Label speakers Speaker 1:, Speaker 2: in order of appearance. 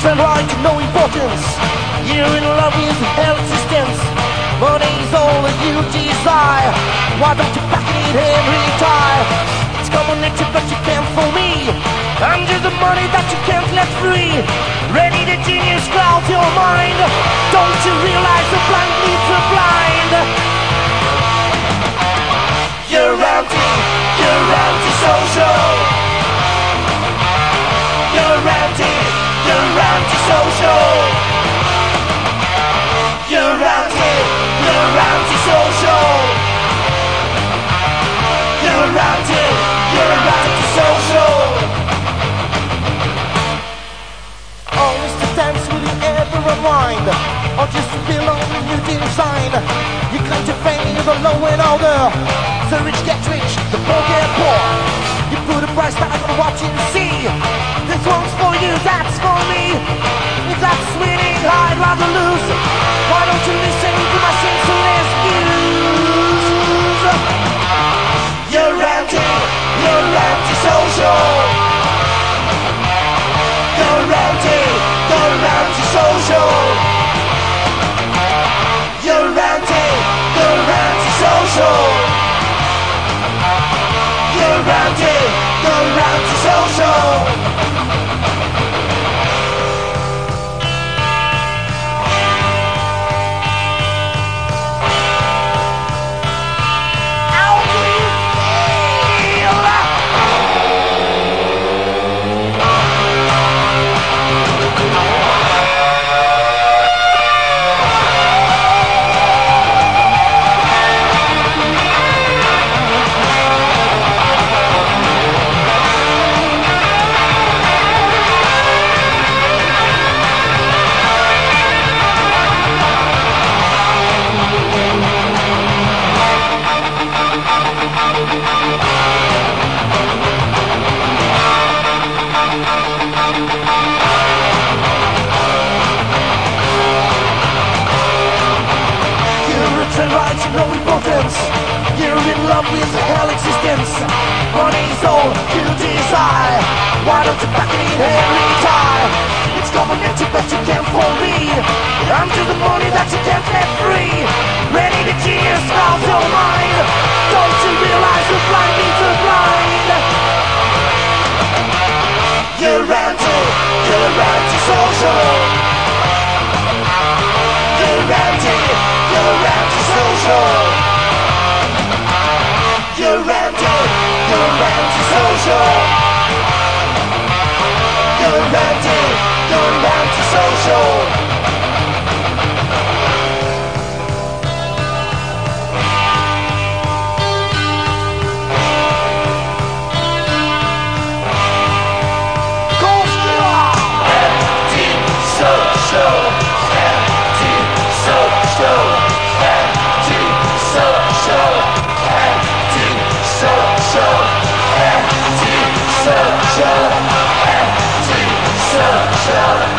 Speaker 1: tread like no importance. You're in love with hell existence. Money's all that you desire. Why don't you pack it and retire? It's coming at you but you can't fool me. I'm just the money that you can't let free. Just belong in your design You claim to favor low and older The rich get rich, the poor get poor. You put a price tag on what you see with hell existence. Money's all you desire. Why don't you back it every time? It's governmental, but you can't fool me. I'm to the money that you can't let free. Ready to cheers, cause your mind. Don't you realize you're blind leads are blind? You're anti, you're anti-social. You're empty, you're anti-social. Anti-social.